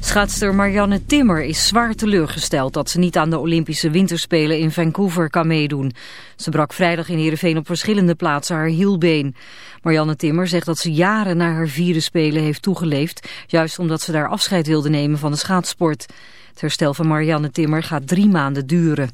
Schaatster Marianne Timmer is zwaar teleurgesteld dat ze niet aan de Olympische Winterspelen in Vancouver kan meedoen. Ze brak vrijdag in Heerenveen op verschillende plaatsen haar hielbeen. Marianne Timmer zegt dat ze jaren na haar vierde spelen heeft toegeleefd, juist omdat ze daar afscheid wilde nemen van de schaatsport. Het herstel van Marianne Timmer gaat drie maanden duren.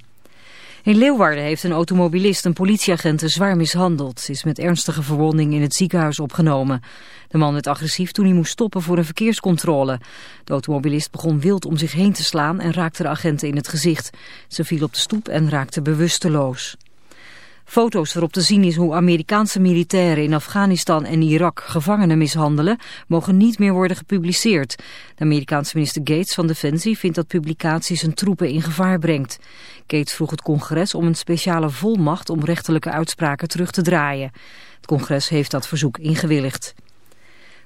In Leeuwarden heeft een automobilist een politieagent zwaar mishandeld. Is met ernstige verwonding in het ziekenhuis opgenomen. De man werd agressief toen hij moest stoppen voor een verkeerscontrole. De automobilist begon wild om zich heen te slaan en raakte de agenten in het gezicht. Ze viel op de stoep en raakte bewusteloos. Foto's waarop te zien is hoe Amerikaanse militairen in Afghanistan en Irak gevangenen mishandelen, mogen niet meer worden gepubliceerd. De Amerikaanse minister Gates van Defensie vindt dat publicatie zijn troepen in gevaar brengt. Gates vroeg het congres om een speciale volmacht om rechterlijke uitspraken terug te draaien. Het congres heeft dat verzoek ingewilligd.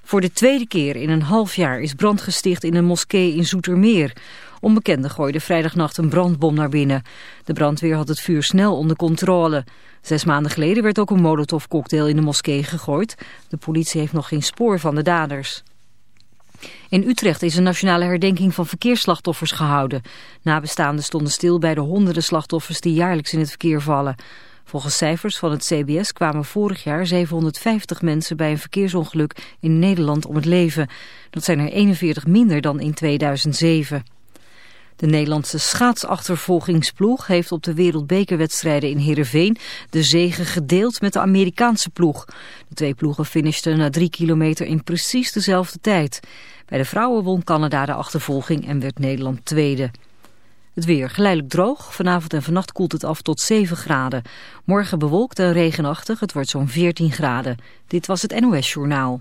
Voor de tweede keer in een half jaar is brand gesticht in een moskee in Zoetermeer. Onbekenden gooiden vrijdagnacht een brandbom naar binnen. De brandweer had het vuur snel onder controle. Zes maanden geleden werd ook een molotovcocktail in de moskee gegooid. De politie heeft nog geen spoor van de daders. In Utrecht is een nationale herdenking van verkeersslachtoffers gehouden. Nabestaanden stonden stil bij de honderden slachtoffers die jaarlijks in het verkeer vallen. Volgens cijfers van het CBS kwamen vorig jaar 750 mensen bij een verkeersongeluk in Nederland om het leven. Dat zijn er 41 minder dan in 2007. De Nederlandse schaatsachtervolgingsploeg heeft op de wereldbekerwedstrijden in Heerenveen de zegen gedeeld met de Amerikaanse ploeg. De twee ploegen finishten na drie kilometer in precies dezelfde tijd. Bij de vrouwen won Canada de achtervolging en werd Nederland tweede. Het weer geleidelijk droog. Vanavond en vannacht koelt het af tot 7 graden. Morgen bewolkt en regenachtig. Het wordt zo'n 14 graden. Dit was het NOS Journaal.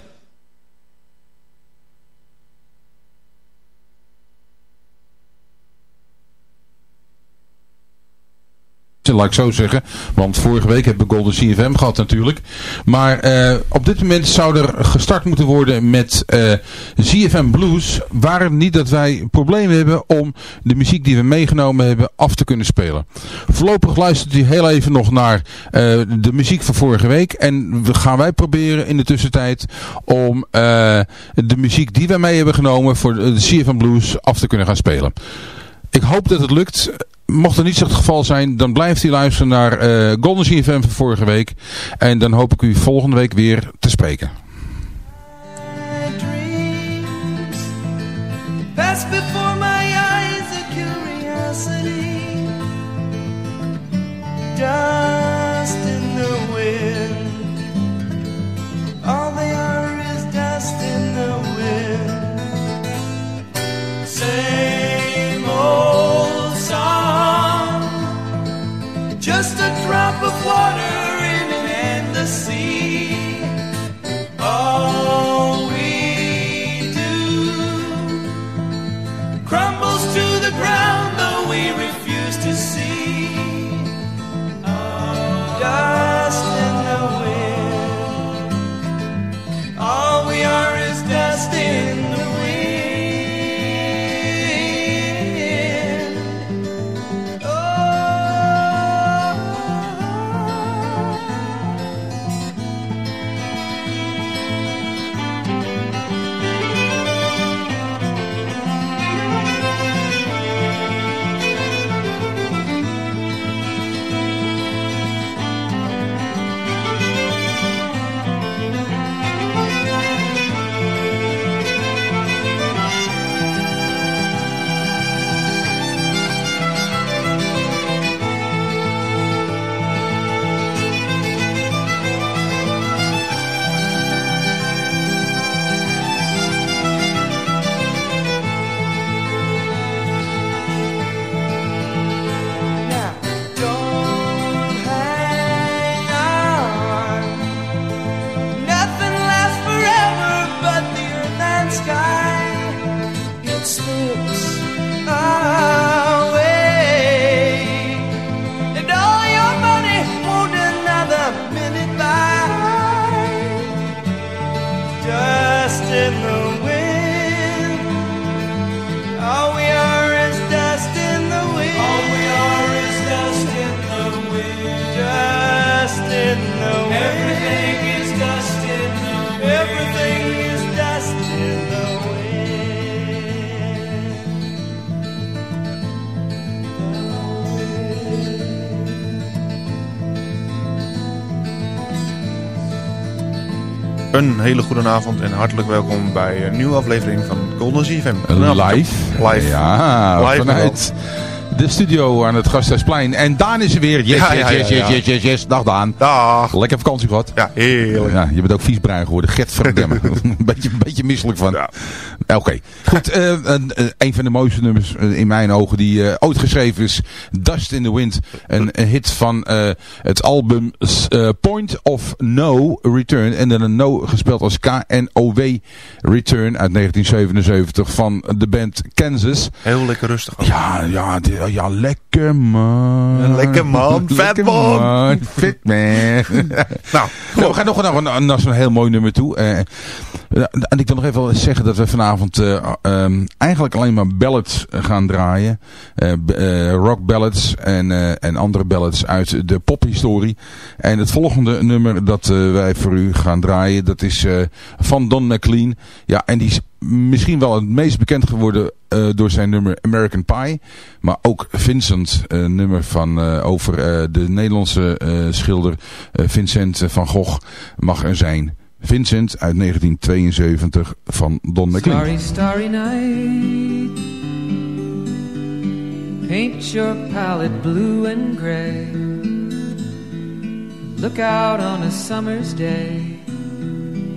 Laat ik zo zeggen. Want vorige week hebben we Golden CFM gehad natuurlijk. Maar eh, op dit moment zou er gestart moeten worden met uh, CFM Blues. Waar het niet dat wij problemen hebben om de muziek die we meegenomen hebben af te kunnen spelen. Voorlopig luistert u heel even nog naar uh, de muziek van vorige week. En we gaan wij proberen in de tussentijd om de muziek die wij mee hebben genomen voor de CFM Blues af te kunnen gaan spelen. Ik hoop dat het lukt. Mocht er niet zo het geval zijn, dan blijft u luisteren naar uh, Golden CFM van vorige week. En dan hoop ik u volgende week weer te spreken. Een hele goede avond en hartelijk welkom bij een nieuwe aflevering van Golden ZFM. Live. Live. Ja, Live vanuit de studio aan het Gasthuisplein. En Daan is er weer. Yes, Ja, yes, ja, yes, ja, yes, ja. yes, yes, yes. Dag Daan. Dag. Lekker vakantie gehad. Ja, heerlijk. Ja, je bent ook viesbruin geworden. Gert verdemmen. een, beetje, een beetje misselijk van. Ja. Oké. Goed, eh, een, eh, een van de mooiste nummers eh, in mijn ogen die eh, ooit geschreven is. Dust in the Wind. Een, een hit van het album Point of No Return. En dan een no gespeeld als K-N-O-W Return uit 1977 van de band Kansas. Heel lekker rustig. ook. Ja, ja, ja, lekker man. Lekker man, vet Lekker man. Fit man. Nou, Nou, we gaan nog naar, een- naar zo'n heel mooi nummer toe. Eh, en ik wil nog even zeggen dat we vanavond eh, ehm, eigenlijk alleen maar ballads gaan draaien. Eh, rock ballads en, en andere ballads uit de pophistorie. En het volgende nummer dat wij voor u gaan draaien, dat is van Don McLean. Ja, en die is misschien wel het meest bekend geworden eh, door zijn nummer American Pie. Maar ook Vincent, een nummer van, eh, over eh, de Nederlandse eh, schilder eh, Vincent van Gogh mag er zijn. Vincent uit 1972 van Don McLean. Starry night. Paint your palette blue and gray. Look out on a summer's day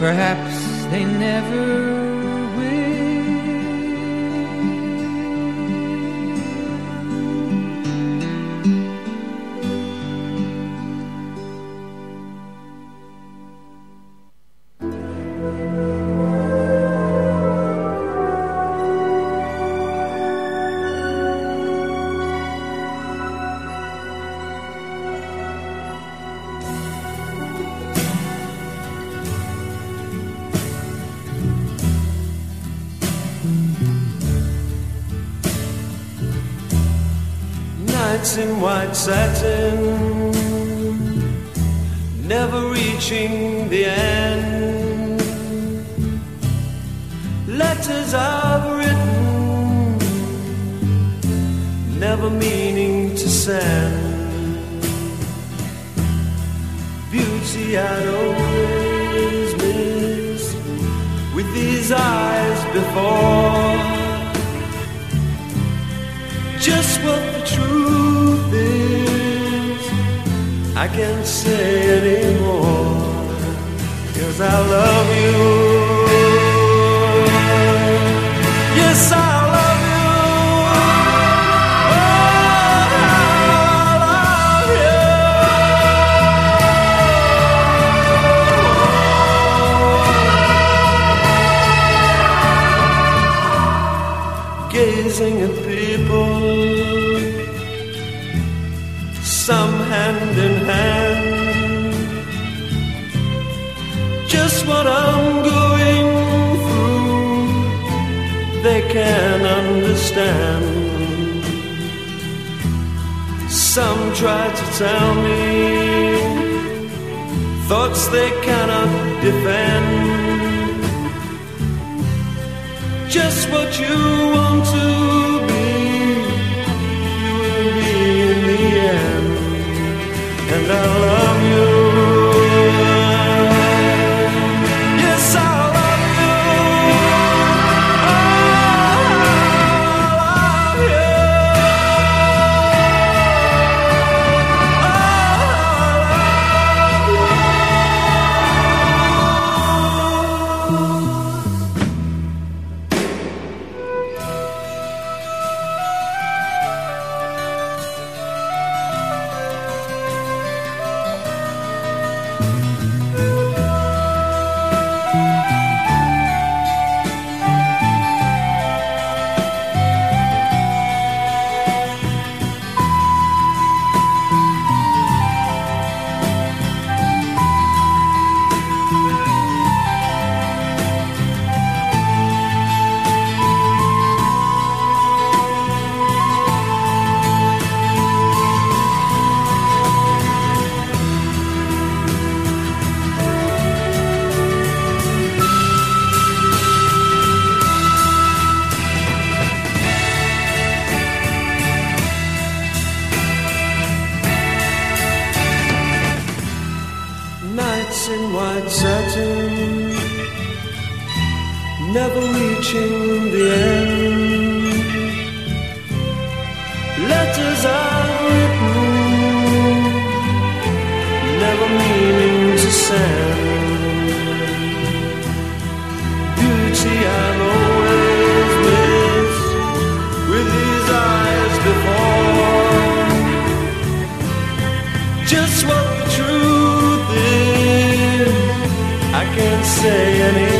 Perhaps they never white satin, never reaching the end. Letters I've written, never meaning to send. I love you. Just what I'm going through, they can understand. Some try to tell me thoughts they cannot defend. Just what you want to be, you will be in the end and I love Letters I've written, never meaning to send. Beauty I've always missed with these eyes before. Just what the truth is, I can't say anymore.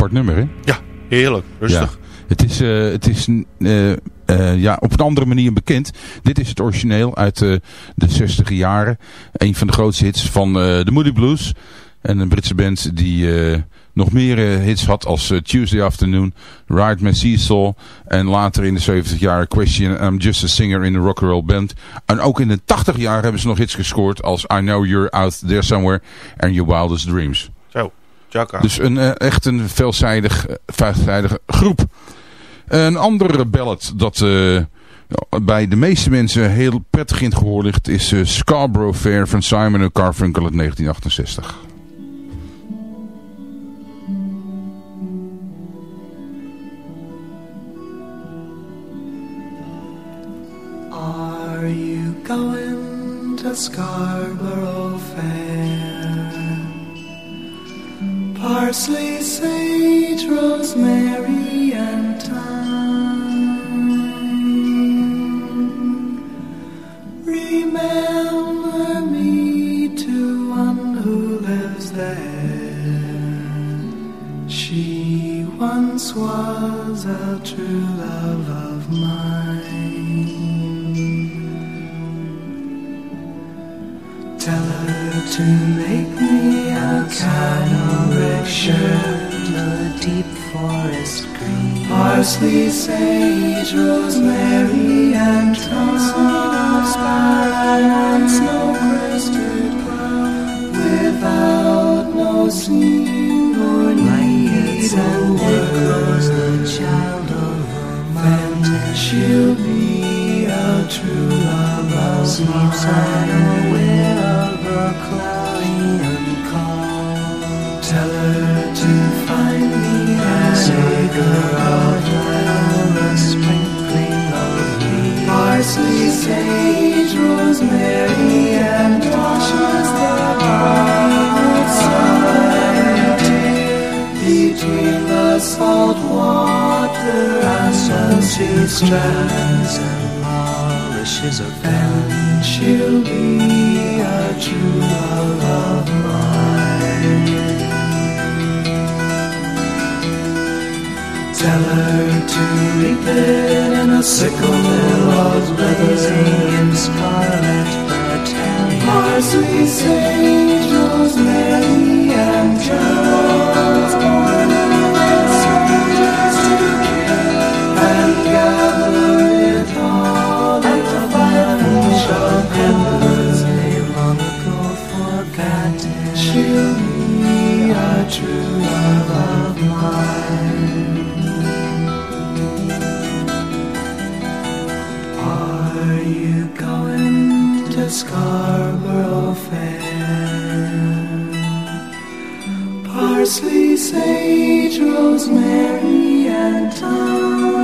Apart nummer, hè? Ja, heerlijk. Rustig. Ja. Het is, uh, het is uh, uh, ja, op een andere manier bekend. Dit is het origineel uit de 60 jaren. Een van de grootste hits van de Moody Blues. En een Britse band die nog meer hits had als Tuesday Afternoon, Ride My Seesaw. En later in de 70 jaren Question, I'm Just a Singer in a Rock Roll Band. En ook in de 80 jaar hebben ze nog hits gescoord als I Know You're Out There Somewhere en Your Wildest Dreams. Zo. Chaka. Dus een, uh, echt een veelzijdig, veelzijdige groep. Een andere ballad dat uh, bij de meeste mensen heel prettig in het gehoor ligt... is uh, Scarborough Fair van Simon Carfunkel uit 1968. Are you going to Scarborough Parsley, sage, rosemary, and thyme. Remember me to one who lives there. She once was a true love of mine. Tell her to make me a canoric shirt, a deep forest green, parsley, sage, rosemary, and thyme, and snow-crested crown, without no seam or need and word. the child of a Then she'll be a true love of mine. unaware Tell her to find me a savior of hell, a sprinkling of me. Parsley, sage, rosemary, and wash the Salt water and she strands and polishes a fan. She'll be Tell her to reap it in a sickle billows blazing in scarlet battalion. Parsley, sage, rosemary, and And Scarborough Fair? Parsley, sage, rosemary, and thyme.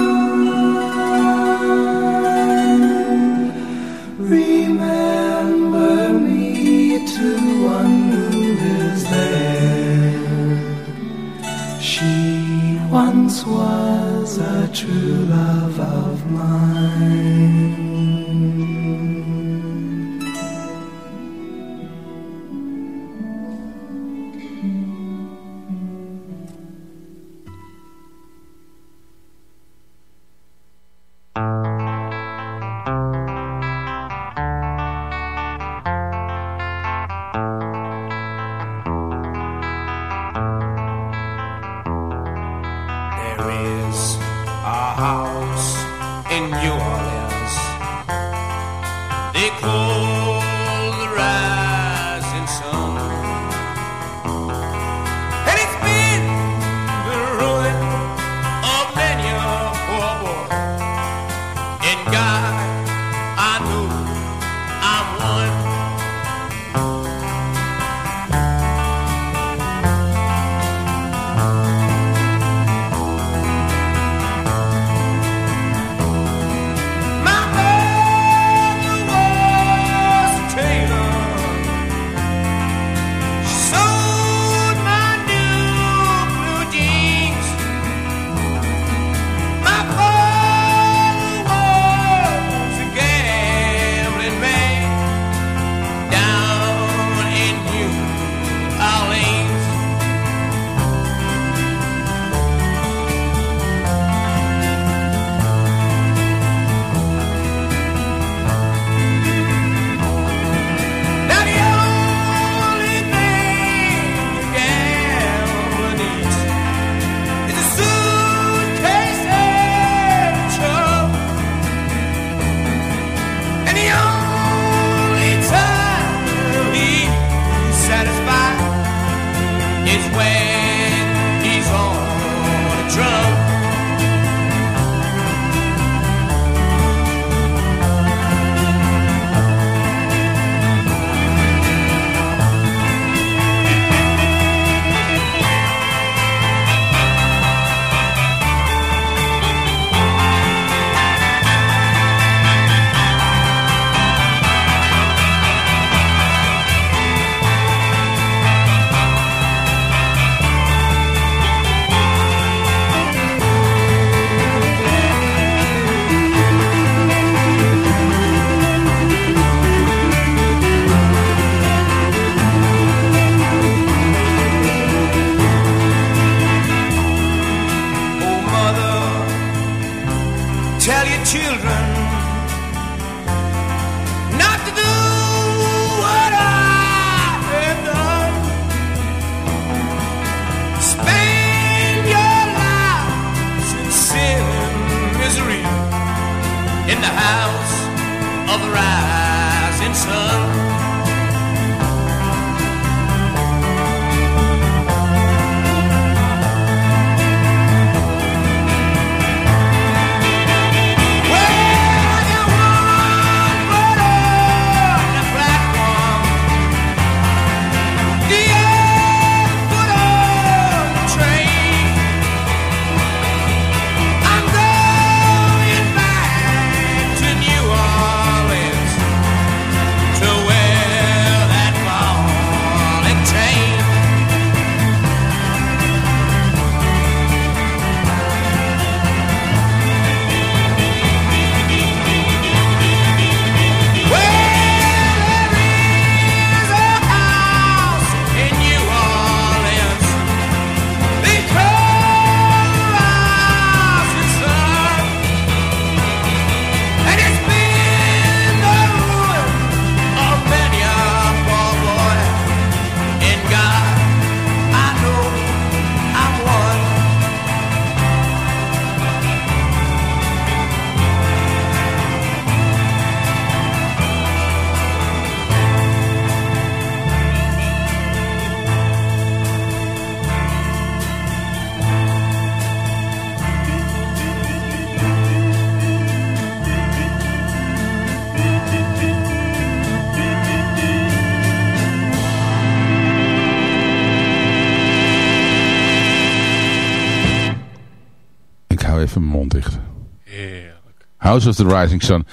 House of the Rising Sun.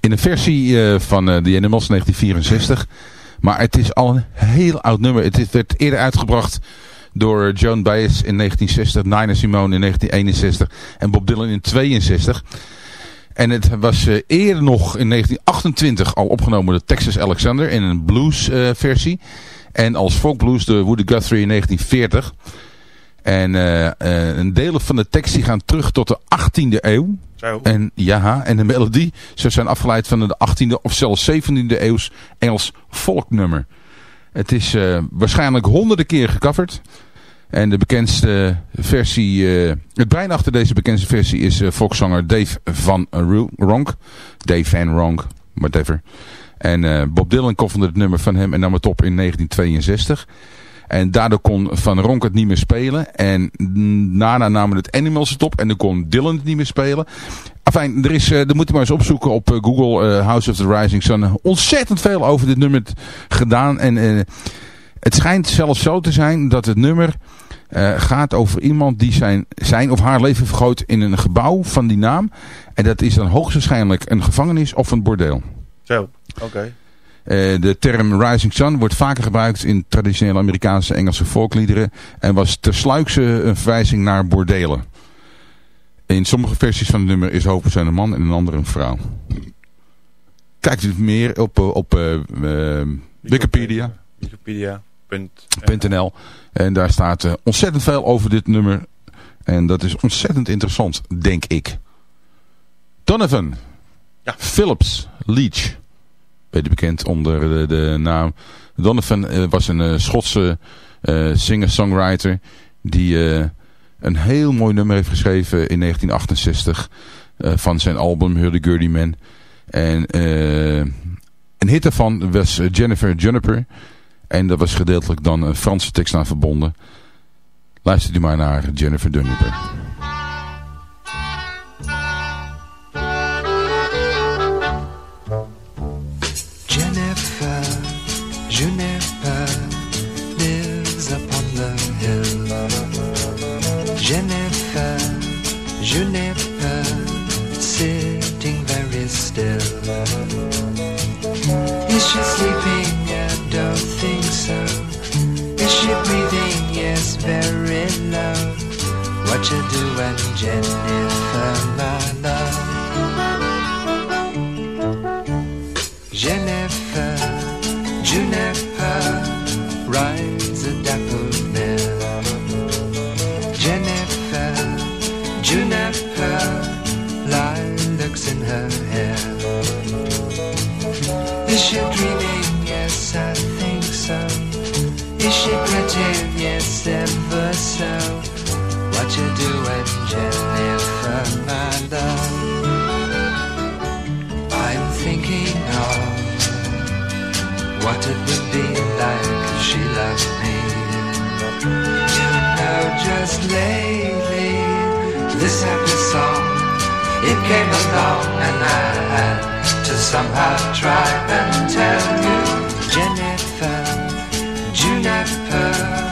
In een versie eh, van eh, The Animals 1964. Maar het is al een heel oud nummer. Het werd eerder uitgebracht door Joan Baez in 1960, Nina Simone in 1961 en Bob Dylan in 62. En het was eh, eerder nog in 1928 al opgenomen door Texas Alexander in een blues versie. En als folkblues door Woody Guthrie in 1940. En een delen van de tekst die gaan terug tot de 18e eeuw. En ja, en de melodie, ze zijn afgeleid van de 18e of zelfs 17e eeuws Engels volknummer. Het is eh, waarschijnlijk honderden keer gecoverd. En de bekendste versie, uh, het brein achter deze bekendste versie is uh, volkszanger Dave Van Ronk. Dave Van Ronk, whatever. En Bob Dylan koffende het nummer van hem en nam het op in 1962. En daardoor kon Van Ronk het niet meer spelen. En daarna namen het Animals het op. En dan kon Dylan het niet meer spelen. Enfin, er is, er moet je maar eens opzoeken op Google House of the Rising Sun. Ontzettend veel over dit nummer gedaan. En het schijnt zelfs zo te zijn dat het nummer gaat over iemand die zijn, zijn of haar leven vergroot in een gebouw van die naam. En dat is dan hoogstwaarschijnlijk een gevangenis of een bordeel. Zo, oké. Uh, de term Rising Sun wordt vaker gebruikt in traditionele Amerikaanse Engelse volkliederen. En was tersluikse een verwijzing naar bordelen. In sommige versies van het nummer is hoofdpersoon een man en in een andere een vrouw. Kijkt u meer op, op uh, Wikipedia. Wikipedia. .nl. En daar staat uh, ontzettend veel over dit nummer. En dat is ontzettend interessant, denk ik. Donovan. Ja. Phillips Leach. Beter bekend onder de, de naam. Donovan uh, was een uh, Schotse singer-songwriter. Die een heel mooi nummer heeft geschreven in 1968. van zijn album Hurdy-Gurdy Man. En een hit daarvan was Jennifer Juniper. En dat was gedeeltelijk dan een Franse tekst aan verbonden. Luister u maar naar Jennifer Dunniper. Came along and I had to somehow try and tell you. Jennifer, Juniper,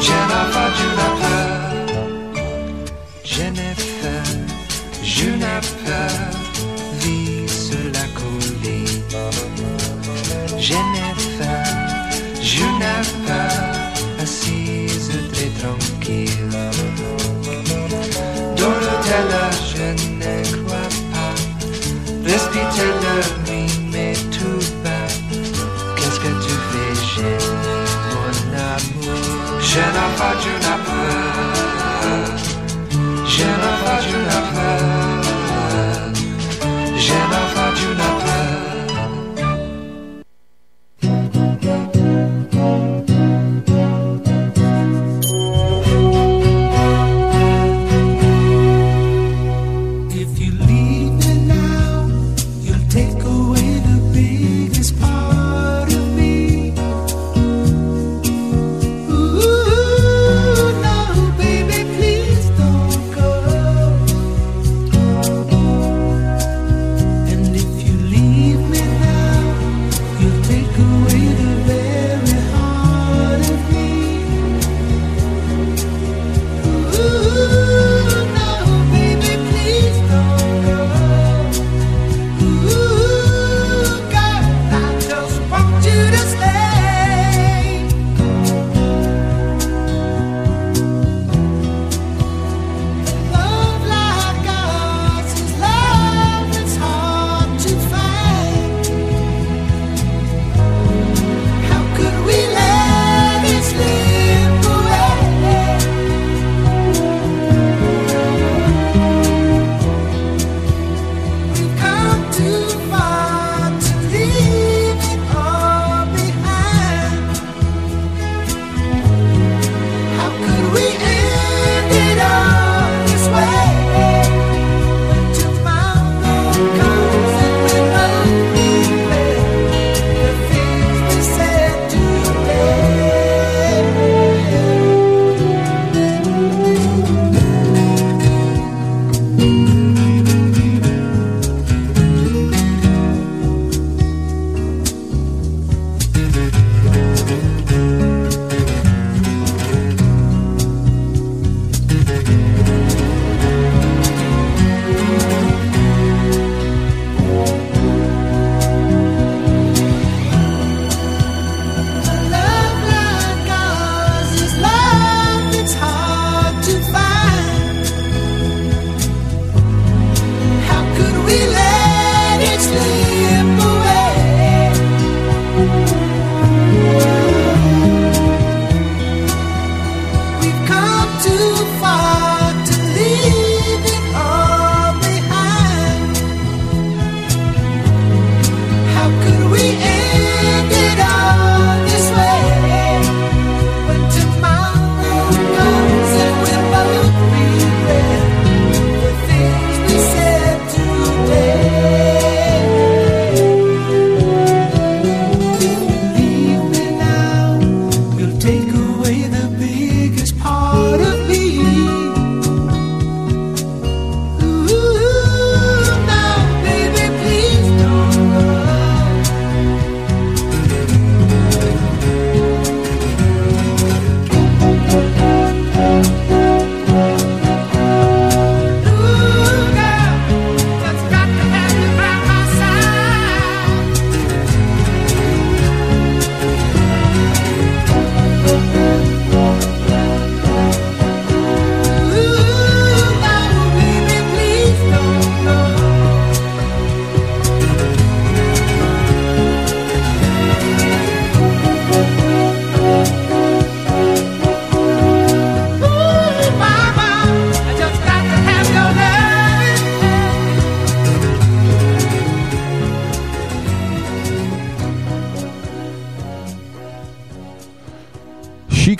Jennifer Judah.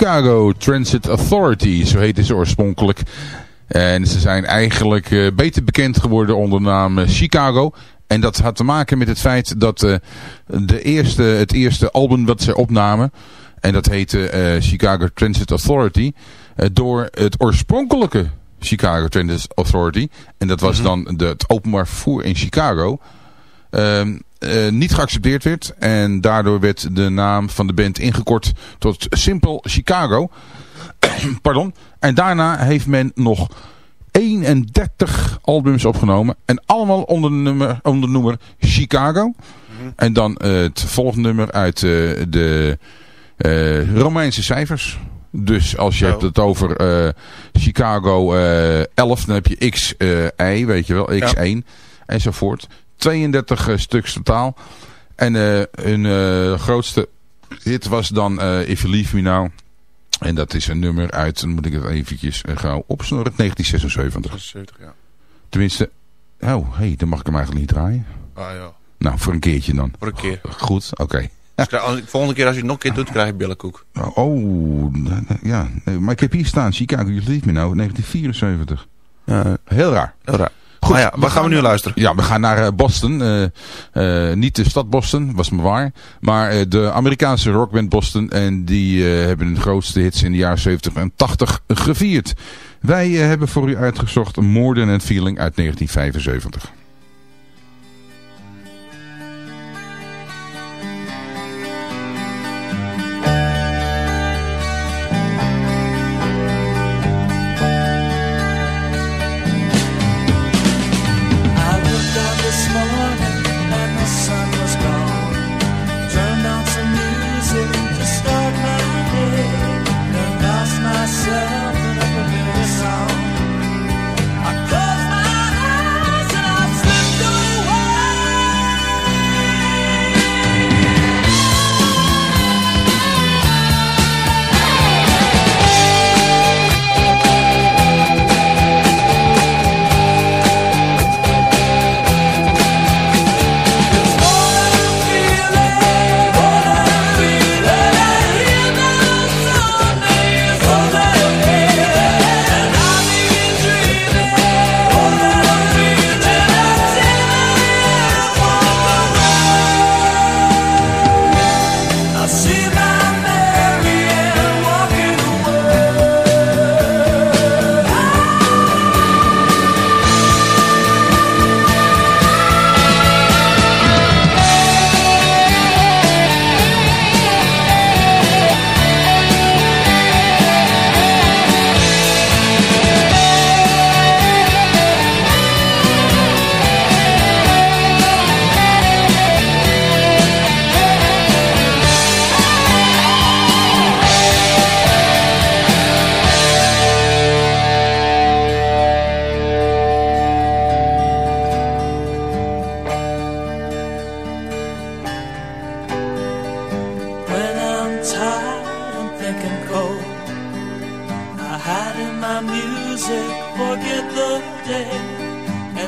Chicago Transit Authority, zo heette ze oorspronkelijk. En ze zijn eigenlijk uh, beter bekend geworden onder de naam Chicago. En dat had te maken met het feit dat uh, de eerste, het eerste album dat ze opnamen... en dat heette Chicago Transit Authority... door het oorspronkelijke Chicago Transit Authority... en dat was mm -hmm. dan de, het openbaar vervoer in Chicago... Ehm, uh, niet geaccepteerd werd. En daardoor werd de naam van de band ingekort tot Simple Chicago. Pardon. En daarna heeft men nog 31 albums opgenomen. En allemaal onder de nummer, onder nummer Chicago. Mm -hmm. En dan uh, het volgende nummer uit uh, de Romeinse cijfers. Dus als je oh. hebt het over Chicago 11, dan heb je XI, weet je wel, X1 ja. enzovoort. 32 uh, stuks totaal. En uh, hun uh, grootste hit was dan If You Leave Me Now. En dat is een nummer uit, dan moet ik het eventjes gauw opsnorren, 1976. 76, ja. Tenminste, oh, hey, dan mag ik hem eigenlijk niet draaien. Ah ja. Nou, voor een keertje dan. Voor een keer. Goed, oké. Okay. Dus volgende keer als je het nog een keer doet, krijg je billenkoek. Oh, ja. Maar ik heb hier staan, Chicago, You Leave Me Now, 1974. Uh, heel raar. Heel raar. Goed, ah ja, waar gaan we nu luisteren? Ja, we gaan naar uh, Boston. Uh, uh, niet de stad Boston, was maar waar. Maar de Amerikaanse rockband Boston. En die hebben hun grootste hits in de jaren 70 en 80 gevierd. Wij hebben voor u uitgezocht More Than a Feeling uit 1975.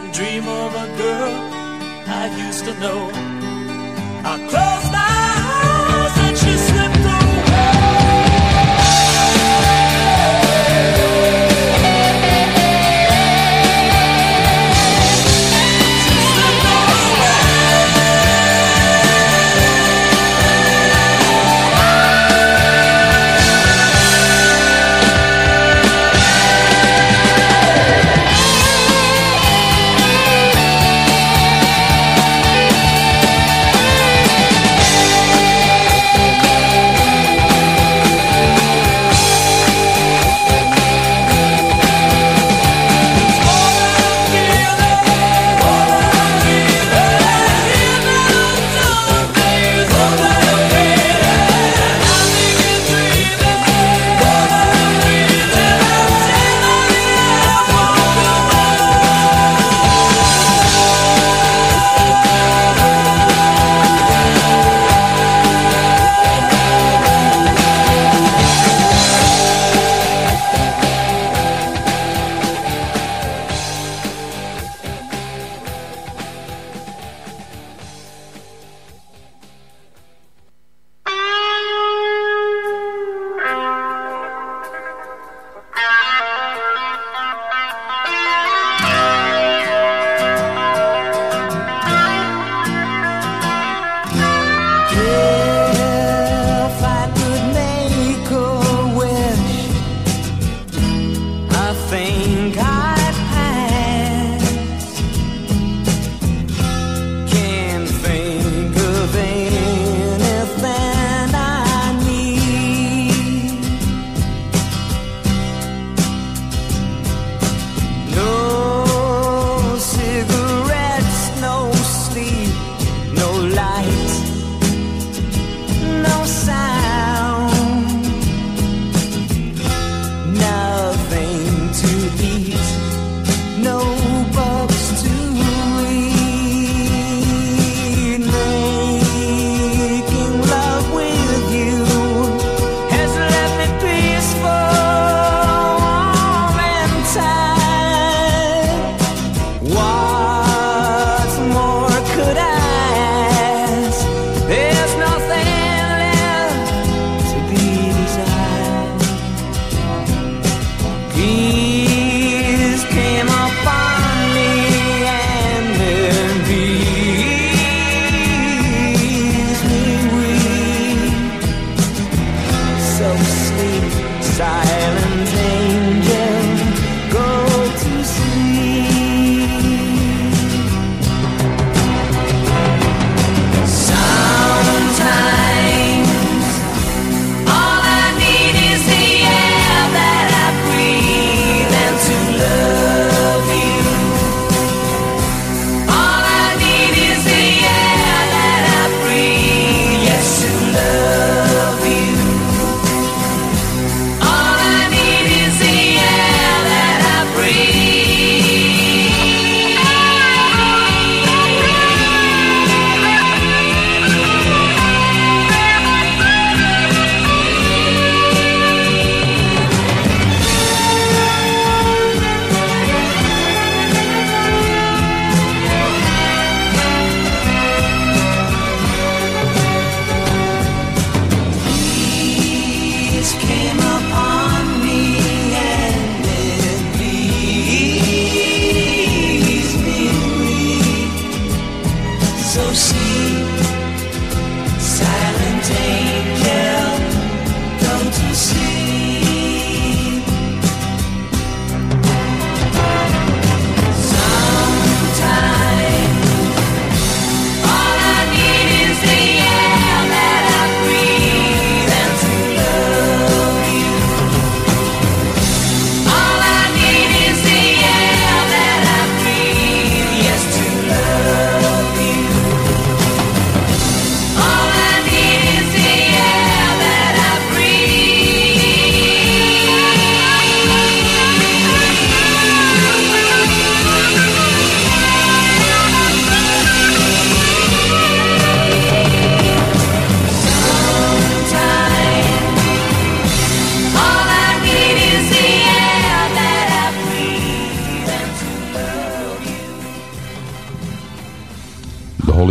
and dream of a girl I used to know. I close my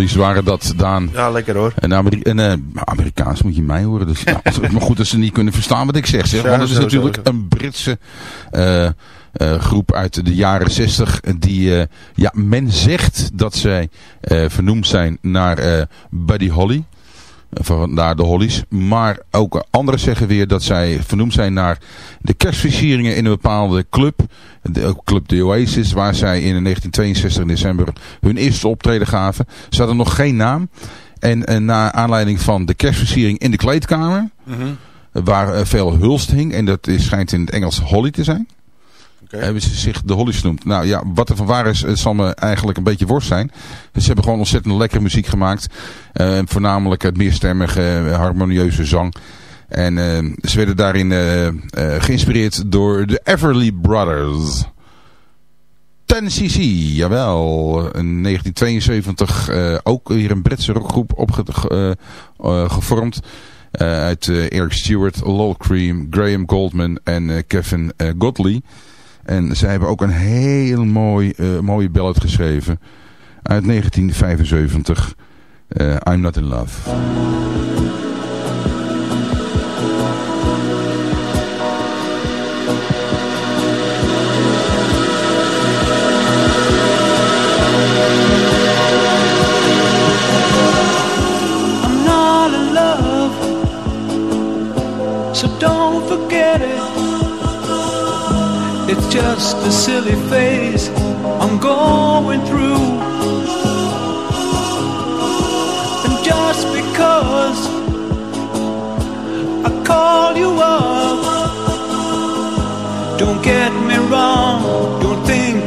Hollies waren dat, Daan. Ja, lekker hoor. En Ameri en, eh, Amerikaans moet je mij horen. Dus, nou, het is maar goed dat ze niet kunnen verstaan wat ik zeg. zeg. Want het is natuurlijk een Britse eh, eh, groep uit de jaren zestig. Die, ja, men zegt dat zij vernoemd zijn naar Buddy Holly. Eh, Vandaar de Hollies. Maar ook anderen zeggen weer dat zij vernoemd zijn naar de kerstversieringen in een bepaalde club. De club The Oasis. Waar zij in 1962 in december hun eerste optreden gaven. Ze hadden nog geen naam. En, en na aanleiding van de kerstversiering in de kleedkamer. Waar eh, veel hulst hing. En dat is, schijnt in het Engels Holly te zijn. Oké. Hebben ze zich de Hollies genoemd. Nou ja, wat er van waar is, het zal me eigenlijk een beetje worst zijn. Ze hebben gewoon ontzettend lekkere muziek gemaakt. Eh, voornamelijk het meerstemmige, eh, harmonieuze zang. En eh, ze werden daarin eh, eh, geïnspireerd door de Everly Brothers. 10cc, jawel. In 1972 eh, ook weer een Britse rockgroep opge ge- eh, eh, gevormd. Eh, uit eh, Eric Stewart, Lol Cream, Graham Goldman en eh, Kevin eh, Godley. En zij hebben ook een heel mooi, eh, mooie ballad geschreven. Uit 1975. eh, I'm Not In Love. Just a silly phase I'm going through. And just because I call you up, don't get me wrong, don't think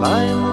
来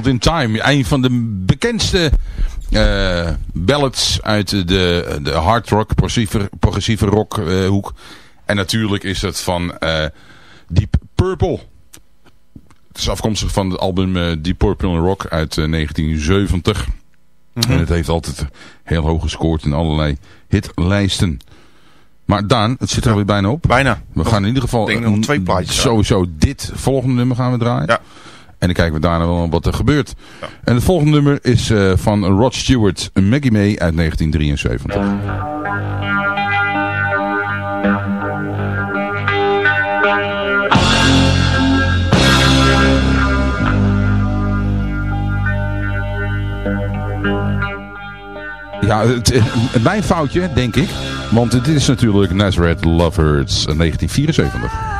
Child in Time. Een van de bekendste eh, ballads uit de, de hard rock, progressieve, progressieve rock eh, hoek. En natuurlijk is het van eh, Deep Purple. Het is afkomstig van het album Deep Purple Rock uit eh, 1970. En het heeft altijd heel hoog gescoord in allerlei hitlijsten. Maar Daan, het zit er alweer bijna op. Bijna. We gaan in ieder geval denk nog twee plaatjes. sowieso dit volgende nummer gaan we draaien. Ja. En dan kijken we daarna wel wat er gebeurt. En het volgende nummer is eh, van Rod Stewart, Maggie May uit 1973. Ja, het, het- mijn foutje, denk ik. Want dit is natuurlijk Nazareth Lovers 1974.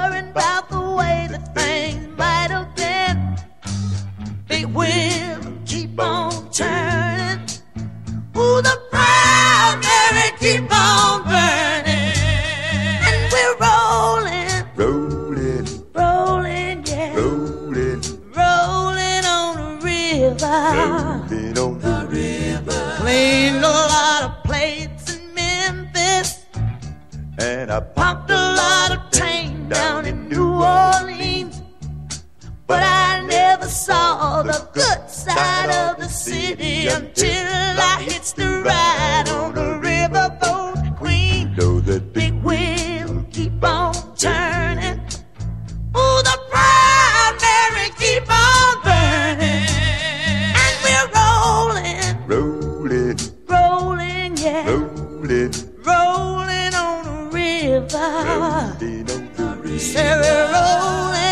keep on burning. And we're rolling, Rolling, rolling, yeah, rolling, rolling on the river. rolling on the river. Cleaned a lot of plates in Memphis. And I Pumped a lot of tang down in New Orleans. But I never saw the good side of the city until river. Say they're.